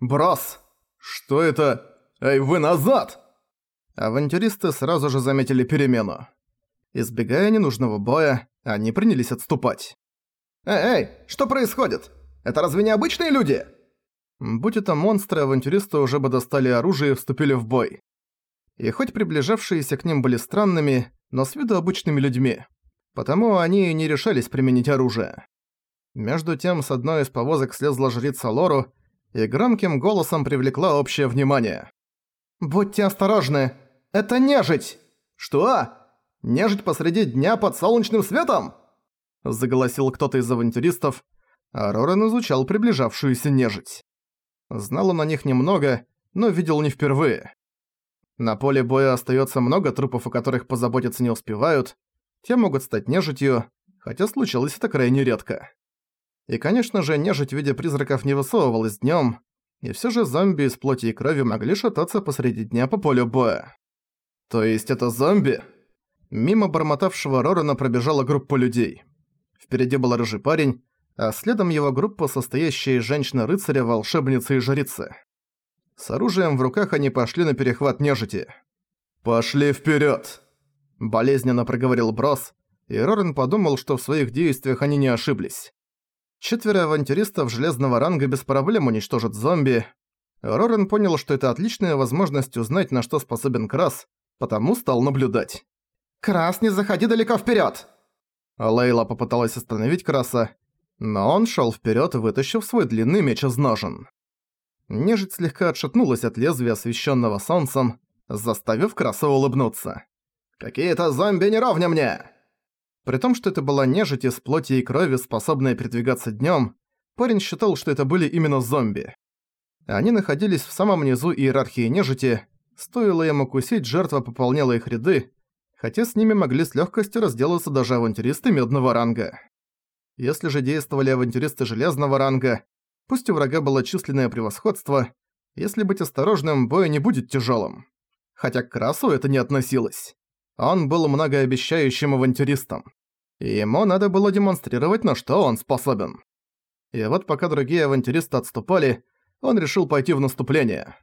«Брос! Что это? Эй, вы назад!» Авантюристы сразу же заметили перемену. Избегая ненужного боя, они принялись отступать. «Эй, эй, что происходит? Это разве не обычные люди?» Будь это монстры, авантюристы уже бы достали оружие и вступили в бой. И хоть приближавшиеся к ним были странными, но с виду обычными людьми, потому они и не решались применить оружие. Между тем, с одной из повозок слезла жрица Лору и громким голосом привлекла общее внимание. «Будьте осторожны! Это нежить!» «Что? Нежить посреди дня под солнечным светом?» Заголосил кто-то из авантюристов, а Рорен изучал приближавшуюся нежить. Знал он о них немного, но видел не впервые. На поле боя остается много трупов, о которых позаботиться не успевают. Те могут стать нежитью, хотя случалось это крайне редко. И, конечно же, нежить в виде призраков не высовывалась днём, и всё же зомби из плоти и крови могли шататься посреди дня по полю боя. То есть это зомби? Мимо бормотавшего Рорана пробежала группа людей. Впереди был рыжий парень, а следом его группа, состоящая из женщины-рыцаря, волшебницы и жрицы. С оружием в руках они пошли на перехват нежити. «Пошли вперед! Болезненно проговорил Брос, и Рорен подумал, что в своих действиях они не ошиблись. Четверо авантюристов железного ранга без проблем уничтожат зомби. Рорен понял, что это отличная возможность узнать, на что способен Крас, потому стал наблюдать. «Крас, не заходи далеко вперед! Лейла попыталась остановить Краса, но он шел вперед, вытащив свой длинный меч из ножен. Нежить слегка отшатнулась от лезвия, освещенного солнцем, заставив Краса улыбнуться. «Какие-то зомби не ровня мне!» При том, что это была нежить из плоти и крови, способная передвигаться днем, парень считал, что это были именно зомби. Они находились в самом низу иерархии нежити, стоило им укусить, жертва пополняла их ряды, хотя с ними могли с легкостью разделаться даже авантюристы медного ранга. Если же действовали авантюристы железного ранга, пусть у врага было численное превосходство, если быть осторожным, бой не будет тяжелым. Хотя к Красу это не относилось. Он был многообещающим авантюристом. Ему надо было демонстрировать, на что он способен. И вот пока другие авантюристы отступали, он решил пойти в наступление.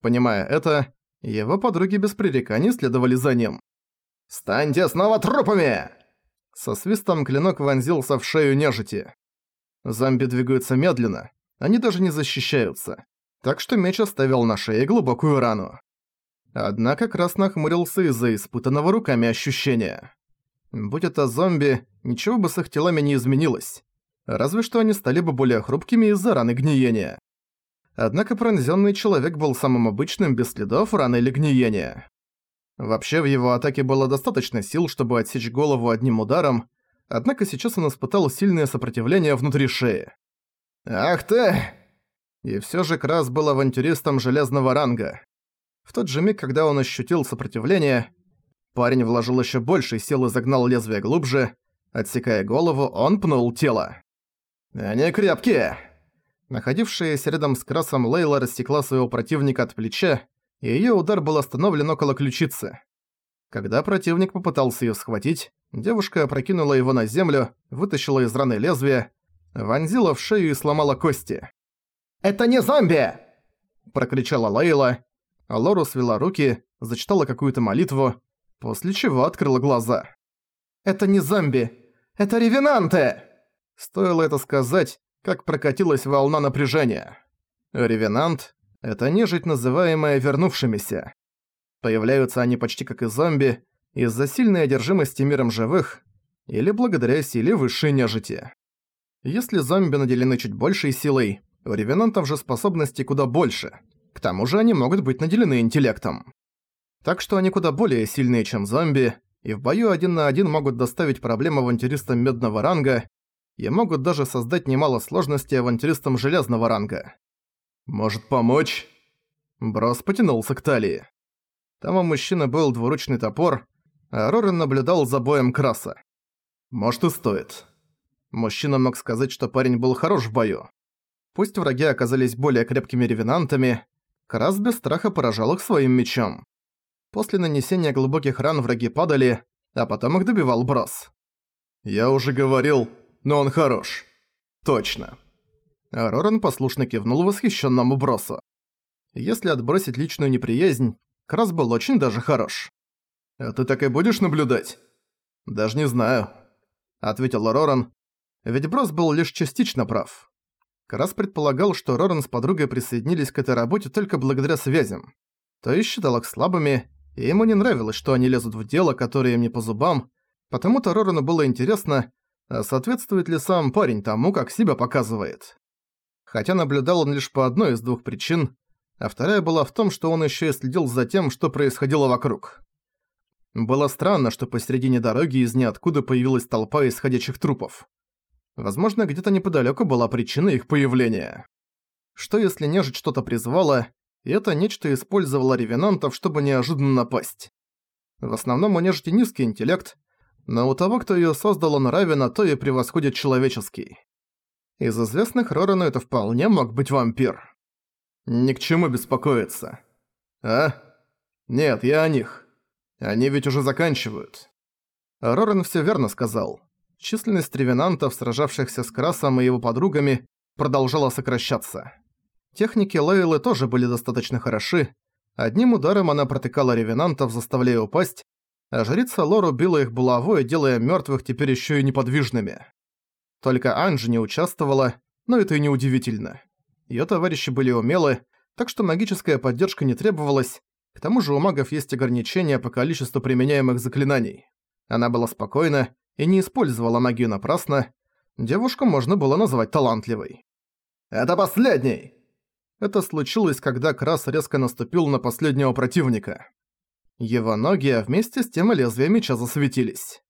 Понимая это, его подруги без пререканий следовали за ним. «Станьте снова трупами!» Со свистом клинок вонзился в шею нежити. Зомби двигаются медленно, они даже не защищаются. Так что меч оставил на шее глубокую рану. Однако Крас нахмурился из-за испытанного руками ощущения. Будь это зомби, ничего бы с их телами не изменилось. Разве что они стали бы более хрупкими из-за раны гниения. Однако пронзённый человек был самым обычным без следов раны или гниения. Вообще в его атаке было достаточно сил, чтобы отсечь голову одним ударом, однако сейчас он испытал сильное сопротивление внутри шеи. «Ах ты!» И всё же Крас был авантюристом железного ранга. В тот же миг, когда он ощутил сопротивление, парень вложил ещё больше сил и загнал лезвие глубже. Отсекая голову, он пнул тело. «Они крепкие!» Находившаяся рядом с Красом Лейла рассекла своего противника от плеча, и её удар был остановлен около ключицы. Когда противник попытался её схватить, девушка опрокинула его на землю, вытащила из раны лезвие, вонзила в шею и сломала кости. «Это не зомби!» – прокричала Лейла, Лору свела руки, зачитала какую-то молитву, после чего открыла глаза. «Это не зомби! Это ревенанты!» Стоило это сказать, как прокатилась волна напряжения. Ревенант это нежить, называемая вернувшимися. Появляются они почти как и зомби, из-за сильной одержимости миром живых или благодаря силе высшей нежити. Если зомби наделены чуть большей силой, у ревенантов же способностей куда больше. К тому же они могут быть наделены интеллектом. Так что они куда более сильные, чем зомби, и в бою один на один могут доставить проблемы авантюристам медного ранга и могут даже создать немало сложностей авантюристам железного ранга. «Может помочь?» Брос потянулся к талии. Там у мужчины был двуручный топор, а Рорен наблюдал за боем Краса. «Может и стоит». Мужчина мог сказать, что парень был хорош в бою. Пусть враги оказались более крепкими ревенантами, Крас без страха поражал их своим мечом. После нанесения глубоких ран враги падали, а потом их добивал Брос. «Я уже говорил, но он хорош. Точно». Роран послушно кивнул восхищенному бросу. Если отбросить личную неприязнь, Крас был очень даже хорош. «А ты так и будешь наблюдать?» «Даже не знаю», — ответил Роран, ведь Брос был лишь частично прав. Крас предполагал, что Роран с подругой присоединились к этой работе только благодаря связям. То есть считал их слабыми, и ему не нравилось, что они лезут в дело, которое им не по зубам, потому-то Рорану было интересно, а соответствует ли сам парень тому, как себя показывает. Хотя наблюдал он лишь по одной из двух причин, а вторая была в том, что он еще и следил за тем, что происходило вокруг. Было странно, что посередине дороги из ниоткуда появилась толпа исходящих трупов. Возможно, где-то неподалеку была причина их появления. Что если нежить что-то призвала, и это нечто использовало ревенантов, чтобы неожиданно напасть? В основном у нежити низкий интеллект, но у того, кто её создал, он равен, а то и превосходит человеческий. Из известных Рорану это вполне мог быть вампир. Ни к чему беспокоиться. А? Нет, я о них. Они ведь уже заканчивают. Роран всё верно сказал. Численность ревенантов, сражавшихся с Красом и его подругами, продолжала сокращаться. Техники Лейлы тоже были достаточно хороши. Одним ударом она протыкала ревенантов, заставляя упасть, а жрица Лору била их булавой, делая мёртвых теперь ещё и неподвижными. Только Анжи не участвовала, но это и не удивительно. Её товарищи были умелы, так что магическая поддержка не требовалась, к тому же у магов есть ограничения по количеству применяемых заклинаний. Она была спокойна и не использовала магию напрасно, девушку можно было назвать талантливой. «Это последний!» Это случилось, когда Крас резко наступил на последнего противника. Его ноги, вместе с тем и лезвия меча засветились.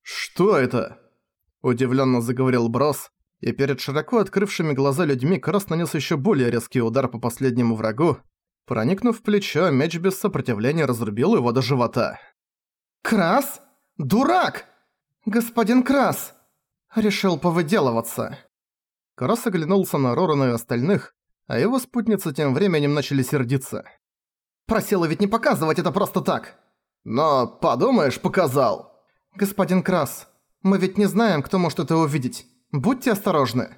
«Что это?» – удивленно заговорил Брос, и перед широко открывшими глаза людьми Крас нанес еще более резкий удар по последнему врагу. Проникнув в плечо, меч без сопротивления разрубил его до живота. «Крас? Дурак! Господин Крас!» Решил повыделываться. Крас оглянулся на Рорана и остальных, а его спутницы тем временем начали сердиться. «Просила ведь не показывать это просто так!» «Но, подумаешь, показал!» «Господин Крас, мы ведь не знаем, кто может это увидеть. Будьте осторожны.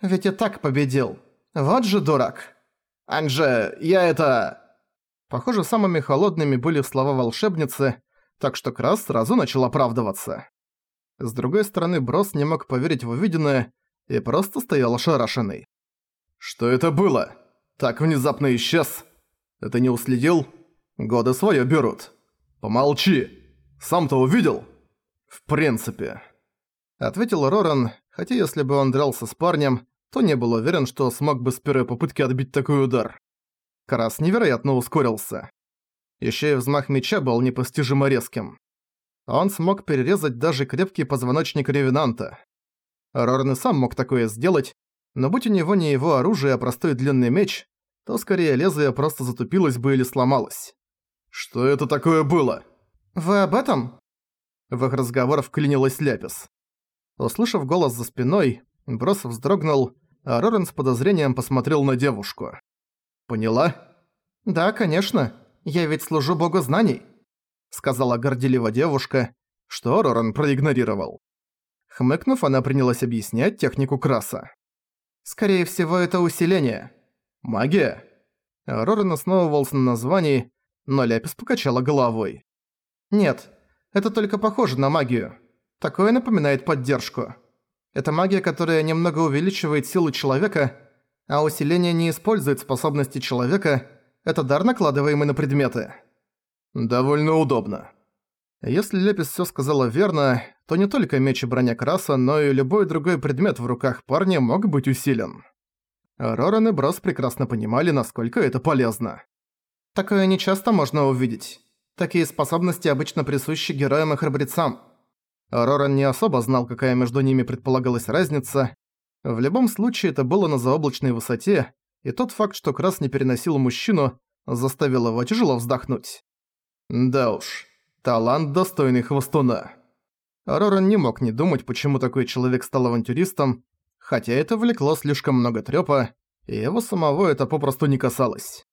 Ведь и так победил. Вот же дурак. Анже, я это... Похоже, самыми холодными были слова волшебницы, так что Крас сразу начал оправдываться. С другой стороны, Брос не мог поверить в увиденное и просто стоял ошарашенный. «Что это было? Так внезапно исчез? Это не уследил? Годы своё берут. Помолчи! Сам-то увидел?» «В принципе...» Ответил Роран, хотя если бы он дрался с парнем, то не был уверен, что смог бы с первой попытки отбить такой удар. Карас невероятно ускорился. Ещё и взмах меча был непостижимо резким. Он смог перерезать даже крепкий позвоночник Ревенанта. Роран и сам мог такое сделать, но будь у него не его оружие, а простой длинный меч, то скорее лезвие просто затупилось бы или сломалось. «Что это такое было?» «Вы об этом?» В их разговор вклинилась Ляпис. Услышав голос за спиной, Брос вздрогнул, а Рорен с подозрением посмотрел на девушку. «Поняла?» «Да, конечно. Я ведь служу богу знаний», — сказала горделиво девушка, что Рорен проигнорировал. Хмыкнув, она принялась объяснять технику краса. «Скорее всего, это усиление. Магия?» Рорен основывался на названии, но Ляпис покачала головой. «Нет, это только похоже на магию. Такое напоминает поддержку. Это магия, которая немного увеличивает силу человека, а усиление не использует способности человека, это дар, накладываемый на предметы. Довольно удобно. Если Лепис всё сказала верно, то не только меч и броня Краса, но и любой другой предмет в руках парня мог быть усилен. Роран и Брос прекрасно понимали, насколько это полезно. Такое нечасто можно увидеть. Такие способности обычно присущи героям и храбрецам. Роран не особо знал, какая между ними предполагалась разница. В любом случае, это было на заоблачной высоте, и тот факт, что Крас не переносил мужчину, заставил его тяжело вздохнуть. Да уж, талант достойный хвостуна. Роран не мог не думать, почему такой человек стал авантюристом, хотя это влекло слишком много трёпа, и его самого это попросту не касалось.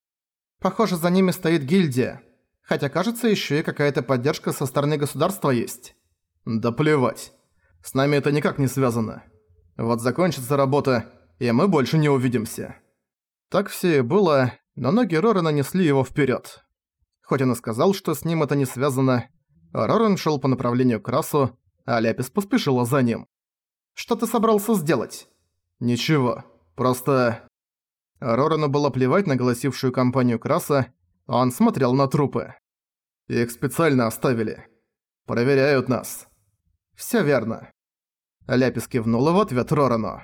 Похоже, за ними стоит гильдия, хотя кажется, ещё и какая-то поддержка со стороны государства есть. Да плевать. С нами это никак не связано. Вот закончится работа, и мы больше не увидимся». Так все и было, но ноги Рорана несли его вперед. Хоть он и сказал, что с ним это не связано, Роран шел по направлению к Расу, а поспешила за ним. «Что ты собрался сделать?» «Ничего, просто...» Рорану было плевать на голосившую компанию Краса, он смотрел на трупы. Их специально оставили. Проверяют нас. Всё верно. Ляпис кивнула в ответ Рорану.